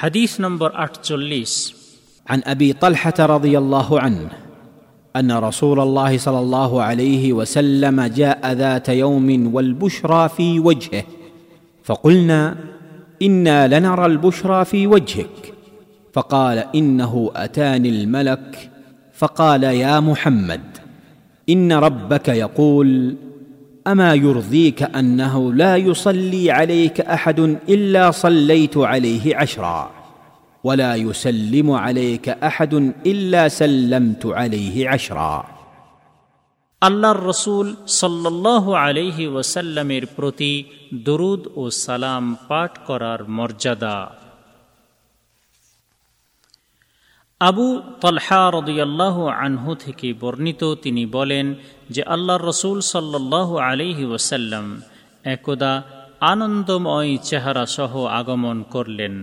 حديث نمبر 48 عن أبي طلحة رضي الله عنه أن رسول الله صلى الله عليه وسلم جاء ذات يوم والبشرى في وجهه فقلنا إنا لنرى البشرى في وجهك. فقال إنه أتاني الملك. فقال يا محمد إن ربك يقول اما يرضيك انه لا يصلي عليك احد الا صليت عليه عشرا ولا يسلم عليك احد الا سلمت عليه عشرا আল্লাহর রসুল সাল্লাহ আলহি ওয়াসাল্লামের প্রতি দরুদ ও সালাম পাঠ করার মর্যাদা আবু তলহা রদিয়াল্লাহ আনহু থেকে বর্ণিত তিনি বলেন যে আল্লাহর রসুল সাল্লাহ আলহি ওয়াসাল্লাম একদা আনন্দময় চেহারা সহ আগমন করলেন।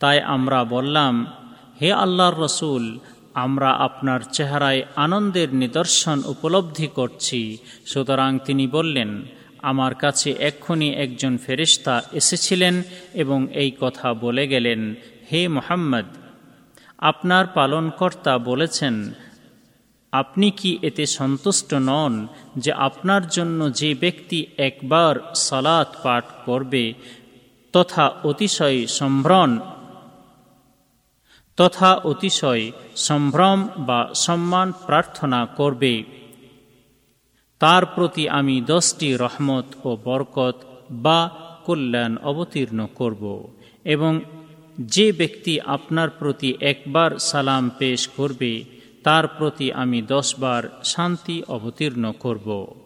তাই আমরা বললাম, হে আল্লাহর রসুল, আমরা আপনার চেহারায় আনন্দের নিদর্শন উপলব্ধি করছি। সুতরাং তিনি বললেন, আমার কাছে এক্ষুনি একজন ফেরিস্তা এসেছিলেন এবং এই কথা বলে গেলেন, হে মোহাম্মদ আপনার পালনকর্তা বলেছেন, আপনি কি এতে সন্তুষ্ট নন যে আপনার জন্য যে ব্যক্তি একবার সালাত পাঠ করবে তথা অতিশয় সম্ভ্রণ তথা অতিশয় সম্ভ্রম বা সম্মান প্রার্থনা করবে? তার প্রতি আমি দশটি রহমত ও বরকত বা কল্যাণ অবতীর্ণ করব এবং যে ব্যক্তি আপনার প্রতি একবার সালাম পেশ করবে, তার প্রতি আমি দশবার শান্তি অবতীর্ণ করব।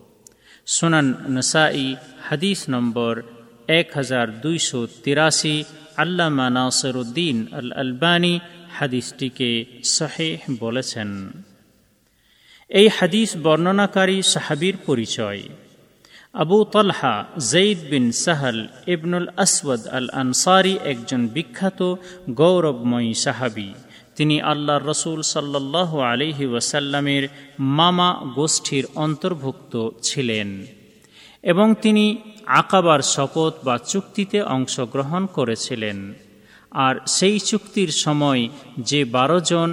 সোনান নসাই, হাদিস নম্বর এক হাজার দুইশো তিরাশি, আল্লামা নাসরুদ্দিন আল আলবানী হাদিসটিকে শাহেহ বলেছেন। এই হাদিস বর্ণনাকারী সাহাবির পরিচয়। আবু তলহা জঈদ বিন সাহল ইবনুল আসওয়াদ আল আনসারি একজন বিখ্যাত গৌরবময়ী সাহাবি। তিনি আল্লাহ রসুল সাল্লাহ আলহি ওয়াসাল্লামের মামা গোষ্ঠীর অন্তর্ভুক্ত ছিলেন এবং তিনি আকাবার শপথ বা চুক্তিতে অংশগ্রহণ করেছিলেন। আর সেই চুক্তির সময় যে বারো জন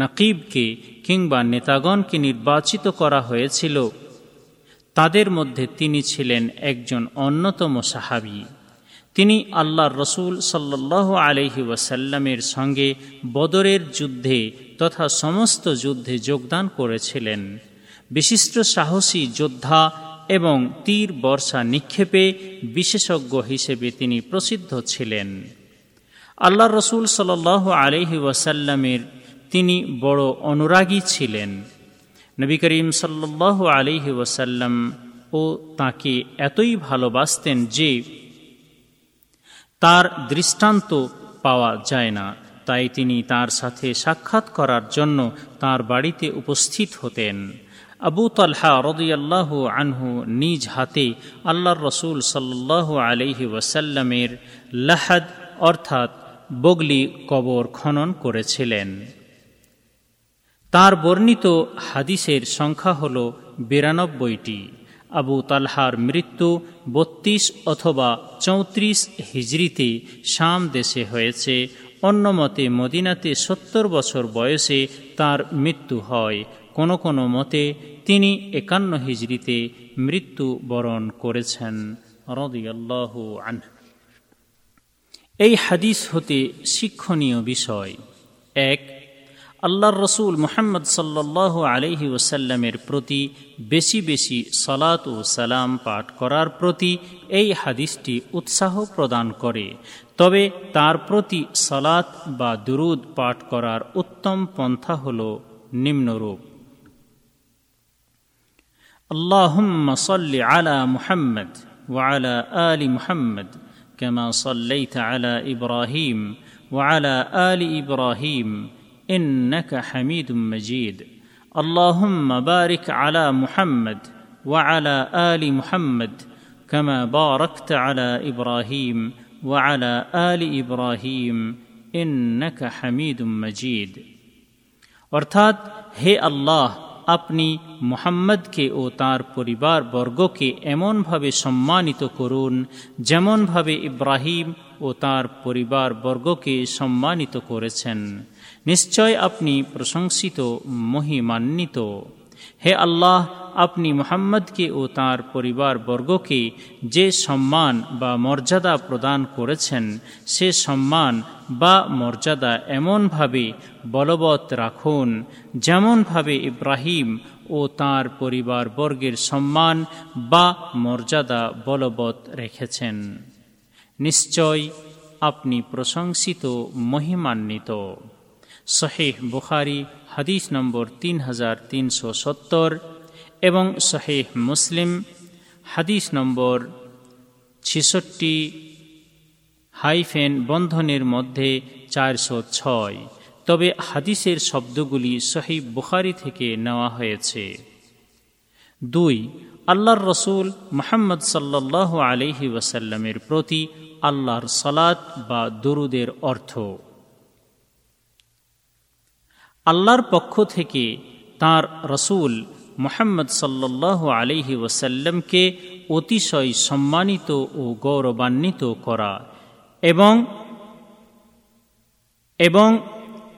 নকিবকে কিংবা নেতাগণকে নির্বাচিত করা হয়েছিল তাদের মধ্যে তিনি ছিলেন একজন অন্যতম সাহাবি। তিনি আল্লাহর রসুল সাল্লাহ আলহি ওয়াসাল্লামের সঙ্গে বদরের যুদ্ধে তথা সমস্ত যুদ্ধে যোগদান করেছিলেন। বিশিষ্ট সাহসী যোদ্ধা এবং তীর বর্ষা নিক্ষেপে বিশেষজ্ঞ হিসেবে তিনি প্রসিদ্ধ ছিলেন। আল্লাহ রসুল সাল আলহি ওয়াসাল্লামের তিনি বড় অনুরাগী ছিলেন। নবী করিম সাল্লাহ আলহি ওয়াসাল্লাম ও তাকে এতই ভালোবাসতেন যে তার দৃষ্টান্ত পাওয়া যায় না। তাই তিনি তার সাথে সাক্ষাৎ করার জন্য তার বাড়িতে উপস্থিত হতেন। আবু তালহা রদিয়াল্লাহ আনহু নিজ হাতে আল্লাহর রসুল সাল্লাহ আলহি ওয়াসাল্লামের লাহাদ অর্থাৎ বগলি কবর খনন করেছিলেন। তার বর্ণিত হাদিসের সংখ্যা হল বিরানব্বইটি। আবু তালহার মৃত্যু বত্রিশ অথবা চৌত্রিশ হিজড়িতে শাম দেশে হয়েছে। অন্যমতে মদিনাতে সত্তর বছর বয়সে তার মৃত্যু হয়। কোনো কোনো মতে তিনি একান্ন হিজড়িতে মৃত্যু বরণ করেছেন। আন এই হাদিস হতে শিক্ষণীয় বিষয়। এক আল্লাহর রসুল মোহাম্মদ সাল্লাহ আলহি ওসাল্লামের প্রতি বেশি বেশি সলাত ও সালাম পাঠ করার প্রতি এই হাদিসটি উৎসাহ প্রদান করে তবে তার প্রতি সলাত বা দুরুদ পাঠ করার উত্তম পন্থা হল নিম্নরূপ اللهم صل على محمد وعلى ال محمد كما صليت على ابراهيم وعلى ال ابراهيم انك حميد مجيد اللهم بارك على محمد وعلى ال محمد كما باركت على ابراهيم وعلى ال ابراهيم انك حميد مجيد অর্থাৎ হে আল্লাহ আপনি মোহাম্মদকে ও তার পরিবার বর্গকে এমনভাবে সম্মানিত করুন, যেমনভাবে ইব্রাহিম ও তার পরিবার বর্গকে সম্মানিত করেছেন। নিশ্চয় আপনি প্রশংসিত, মহিমান্বিত। হে আল্লাহ, আপনি মোহাম্মদকে ও তার পরিবার বর্গকে যে সম্মান বা মর্যাদা প্রদান করেছেন, সে সম্মান বা মর্যাদা এমনভাবে বলবৎ রাখুন, যেমনভাবে ইব্রাহিম ও তার পরিবার বর্গের সম্মান বা মর্যাদা বলবৎ রেখেছেন। নিশ্চয় আপনি প্রশংসিত মহিমান্বিত। শহেহ বুখারি, হাদিস নম্বর তিন হাজার তিনশো সত্তর এবং শহেহ মুসলিম, হাদিস নম্বর ছেষট্টি হাইফেন বন্ধনের মধ্যে চারশো ছয়। তবে হাদিসের শব্দগুলি শহীদ বুখারি থেকে নেওয়া হয়েছে। দুই, আল্লাহর রসুল মোহাম্মদ সাল্লাহ আলহি ওয়াসাল্লামের প্রতি আল্লাহর সলাত বা দরুদের অর্থ। আল্লাহর পক্ষ থেকে তার রসুল মোহাম্মদ সাল্লাহ আলহি ওসাল্লামকে অতিশয় সম্মানিত ও গৌরবান্বিত করা এবং এবং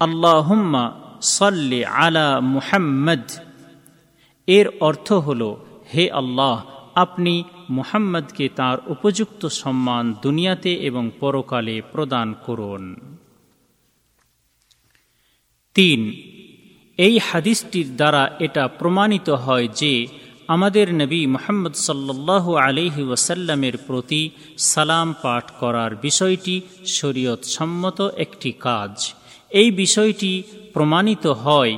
আল্লাহম্মা সাল্লি আলা মুহাম্মদ। এর অর্থ হল, হে আল্লাহ, আপনি মুহাম্মদকে তার উপযুক্ত সম্মান দুনিয়াতে এবং পরকালে প্রদান করুন। তিন, এই হাদিসটির দ্বারা এটা প্রমাণিত হয় যে, আমাদের নবী মোহাম্মদ সাল্লাহ আলিহি ওয়াসাল্লামের প্রতি সালাম পাঠ করার বিষয়টি শরীয়ত সম্মত একটি কাজ। এই বিষয়টি প্রমাণিত হয়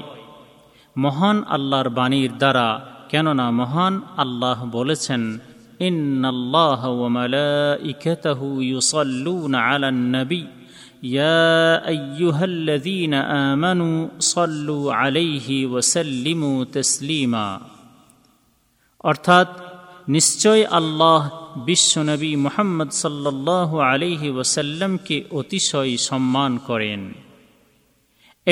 মহান আল্লাহর বাণীর দ্বারা কেননা মহান আল্লাহ বলেছেন ইন্নাল্লাহ ওয়া মালাইকাতাহু ইউসাল্লুনা আলান নবী يا ايها الذين امنوا صلوا عليه وسلموا تسليما অর্থাৎ নিশ্চয় আল্লাহ বিশ্বনবী মোহাম্মদ সাল্লাহ আলিহি ওসাল্লামকে অতিশয় সম্মান করেন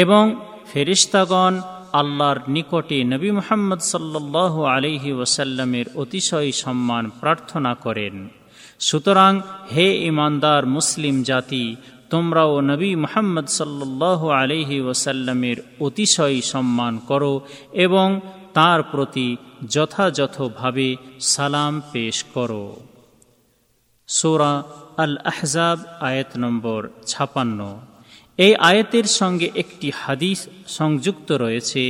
এবং ফেরিস্তাগণ আল্লাহর নিকটে নবী মোহাম্মদ সাল্লাহ আলিহি ওসাল্লামের অতিশয় সম্মান প্রার্থনা করেন। সুতরাং, হে ইমানদার মুসলিম জাতি, তোমরাও নবী মোহাম্মদ সাল্লাহ আলহি ওসাল্লামের অতিশয় সম্মান করো এবং তার প্রতি যথাযথভাবে সালাম পেশ করো। সোরা আল আহজাব আয়াত নম্বর ছাপান্ন। এই আয়াতের সঙ্গে একটি হাদিস সংযুক্ত রয়েছে।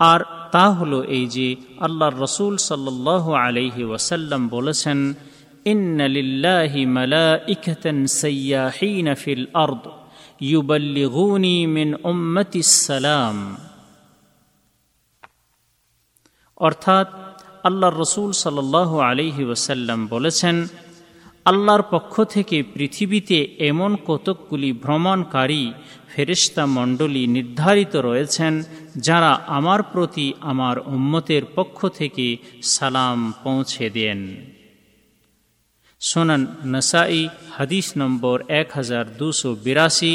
আর তা হল এই যে আল্লাহর রসুল সাল্লাহ আলহি ওয়াসাল্লাম বলেছেন ইন্নালিল্লাহি মালা ইকতেন ফিল আরদ, ইউবাল্লিগুনি মিন উম্মতি সালাম। অর্থাৎ আল্লাহর রসুল সাল্লাহ আলহি ওয়াসাল্লাম বলেছেন আল্লাহর পক্ষ থেকে পৃথিবীতে এমন কতকগুলি ভ্রমণকারী ফেরিস্তা মণ্ডলী নির্ধারিত রয়েছেন যারা আমার প্রতি আমার উম্মতের পক্ষ থেকে সালাম পৌঁছে দেন। সোনান নসাই, হাদিস নম্বর এক হাজার দুশো বিরাশি,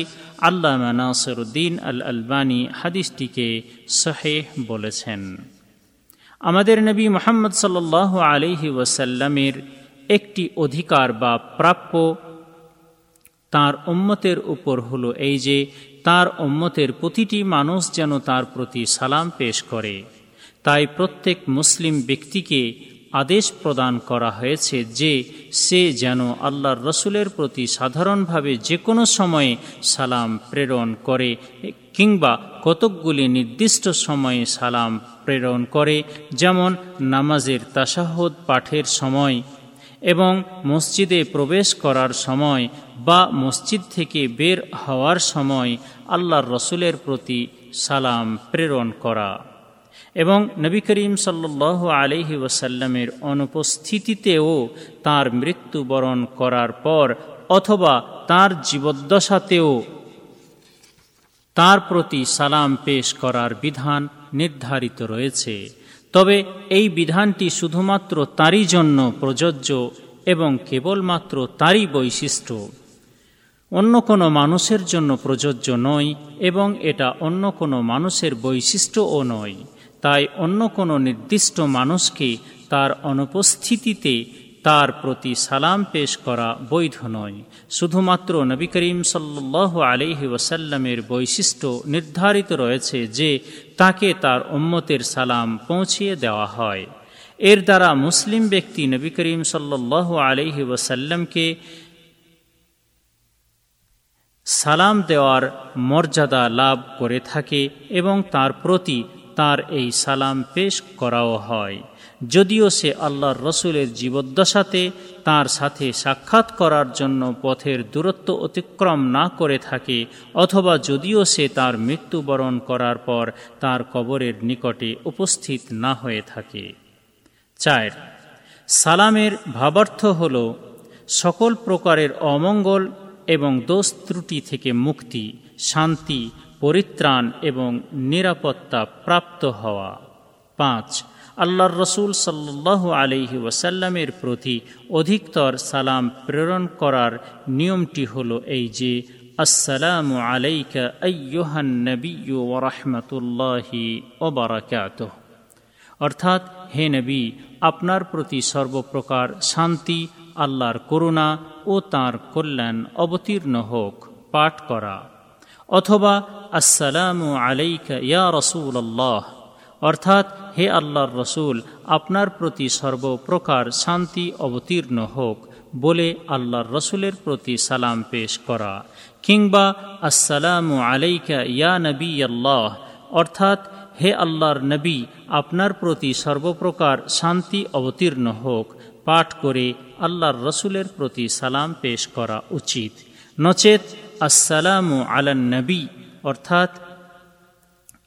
আল্লামা নাসরুদ্দিন আল আলবানী হাদিসটিকে সহেহ বলেছেন। আমাদের নবী মোহাম্মদ সাল্লাহ আলিহি ওয়াসাল্লামের একটি অধিকার বা প্রাপ্য তার উম্মতের উপর হলো এই যে, তার উম্মতের প্রতিটি মানুষ যেন তার প্রতি সালাম পেশ করে। তাই প্রত্যেক মুসলিম ব্যক্তিকে আদেশ প্রদান করা হয়েছে যে, সে যেন আল্লাহর রসুলের প্রতি সাধারণভাবে যে কোনো সময়ে সালাম প্রেরণ করে, কিংবা কতকগুলি নির্দিষ্ট সময়ে সালাম প্রেরণ করে, যেমন নামাজের তাসাহদ পাঠের সময় এবং মসজিদে প্রবেশ করার সময় বা মসজিদ থেকে বের হওয়ার সময় আল্লাহর রসুলের প্রতি সালাম প্রেরণ করা। এবং নবী করিম সাল্লাহ আলহি ওসাল্লামের অনুপস্থিতিতেও তার মৃত্যুবরণ করার পর অথবা তার জীবদ্দশাতেও তার প্রতি সালাম পেশ করার বিধান নির্ধারিত রয়েছে। তবে এই বিধানটি শুধুমাত্র তারই জন্য প্রযোজ্য এবং কেবলমাত্র তারই বৈশিষ্ট্য। অন্য কোনো মানুষের জন্য প্রযোজ্য নয় এবং এটা অন্য কোনো মানুষের বৈশিষ্ট্যও নয়। তাই অন্য কোনো নির্দিষ্ট মানুষকে তার অনুপস্থিতিতে তার প্রতি সালাম পেশ করা বৈধ নয়। শুধুমাত্র নবী করিম সাল্লাহ আলিহি ওসাল্লামের বৈশিষ্ট্য নির্ধারিত রয়েছে যে তাকে তার উম্মতের সালাম পৌঁছিয়ে দেওয়া হয়। এর দ্বারা মুসলিম ব্যক্তি নবী করিম সাল্লাহ আলিহি ওসাল্লামকে সালাম দেওয়ার মর্যাদা লাভ করে থাকে এবং তার প্রতি তার এই সালাম পেশ করাও হয়। যদিও সে আল্লাহর রসুলের জীবদ্দশাতে তার সাথে সাক্ষাৎ করার জন্য পথের দূরত্ব অতিক্রম না করে থাকে, অথবা যদিও সে তার মৃত্যুবরণ করার পর তার কবরের নিকটে উপস্থিত না হয়ে থাকে। চার, সালামের ভাবার্থ হল সকল প্রকারের অমঙ্গল এবং দোষ ত্রুটি থেকে মুক্তি, শান্তি, পরিত্রাণ এবং নিরাপত্তা প্রাপ্ত হওয়া। পাঁচ আল্লাহর রসুল সাল্লাহ আলহি ওয়াসাল্লামের প্রতি অধিকতর সালাম প্রেরণ করার নিয়মটি হল এই যে, আসসালাম আলাইকা আyyুহান নবী ওরহমতুল্লাহি ওবরাকাত অর্থাৎ, হে নবী, আপনার প্রতি সর্বপ্রকার শান্তি, আল্লাহর করুণা ও তাঁর কল্যাণ অবতীর্ণ হোক, পাঠ করা। অথবা, আসসালামু আলাইকা ইয়া রসুল আল্লাহ অর্থাৎ, হে আল্লাহর রসুল, আপনার প্রতি সর্বপ্রকার শান্তি অবতীর্ণ হোক, বলে আল্লাহর রসুলের প্রতি সালাম পেশ করা। কিংবা, আসসালামু আলাইকা ইয়া নবী আল্লাহ অর্থাৎ, হে আল্লাহর নবী, আপনার প্রতি সর্বপ্রকার শান্তি অবতীর্ণ হোক, পাঠ করে আল্লাহর রসুলের প্রতি সালাম পেশ করা উচিত। নচেত, আসসালামু আলান নবী, অর্থাৎ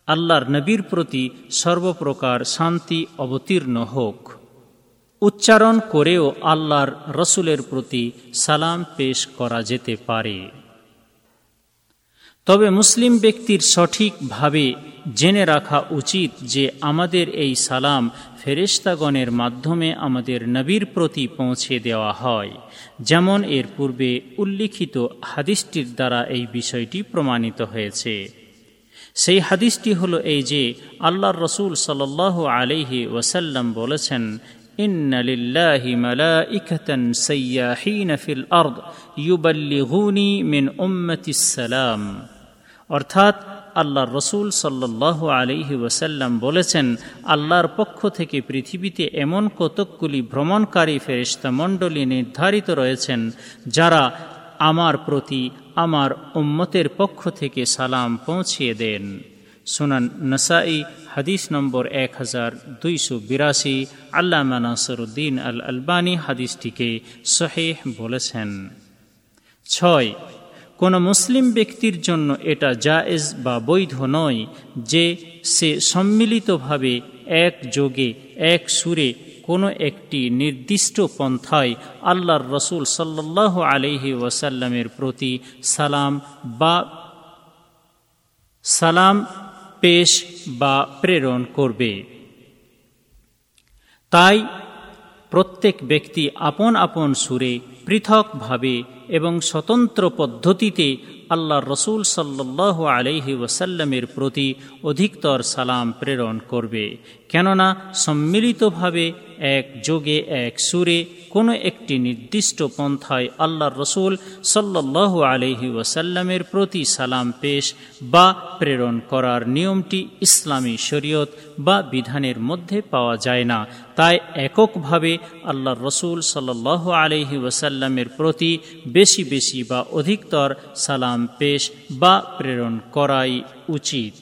আল্লাহর নবীর প্রতি সর্বপ্রকার শান্তি অবতীর্ণ হোক। উচ্চারণ করেও আল্লাহর রসুলের প্রতি সালাম পেশ করা যেতে পারে। তবে মুসলিম ব্যক্তির সঠিকভাবে জেনে রাখা উচিত যে আমাদের এই সালাম ফেরেস্তাগণের মাধ্যমে আমাদের নবীর প্রতি পৌঁছে দেওয়া হয়। যেমন এর পূর্বে উল্লিখিত হাদিসটির দ্বারা এই বিষয়টি প্রমাণিত হয়েছে। সেই হাদিসটি হলো এই যে আল্লাহর রসুল সাল আলিহি ওয়াসাল্লাম বলেছেন إن لله ملائكة سياحين في الأرض يبلغوني من أمة السلام অর্থাৎ আল্লাহর রসুল সাল্লাহ আলিহি ওসাল্লাম বলেছেন আল্লাহর পক্ষ থেকে পৃথিবীতে এমন কতকগুলি ভ্রমণকারী ফেরিস্তা মণ্ডলী নির্ধারিত রয়েছেন যারা আমার প্রতি আমার উম্মতের পক্ষ থেকে সালাম পৌঁছিয়ে দেন। সুনান নসাই, হাদিস নম্বর এক হাজার দুইশো বিরাশি, আল্লামা নাসরুদ্দিন আল আলবানী হাদিসটিকে শহেহ বলেছেন। ছয়, কোনো মুসলিম ব্যক্তির জন্য এটা জায়েজ বা বৈধ নয় যে সে সম্মিলিতভাবে এক যোগে এক সুরে কোনো একটি নির্দিষ্ট পন্থায় আল্লাহর রসুল সাল্লাহ আলহি ওয়াসাল্লামের প্রতি সালাম বা সালাম, পেশ বা প্রেরণ করবে। তাই প্রত্যেক ব্যক্তি আপন আপন সুরে পৃথকভাবে এবং স্বতন্ত্র পদ্ধতিতে আল্লাহ রসুল সাল্লাহ আলহি ওয়াসাল্লামের প্রতি অধিকতর সালাম প্রেরণ করবে, কেননা সম্মিলিতভাবে এক যোগে এক সুরে কোনো একটি নির্দিষ্ট পন্থায় আল্লাহ রসুল সাল্লাহ আলহি ওয়াসাল্লামের প্রতি সালাম পেশ বা প্রেরণ করার নিয়মটি ইসলামী শরীয়ত বা বিধানের মধ্যে পাওয়া যায় না। তাই এককভাবে আল্লাহ রসুল সাল্লাহ আলহি ওয়াসাল্লামের প্রতি বেশি বেশি বা অধিকতর সালাম পেশ বা প্রেরণ করাই উচিত।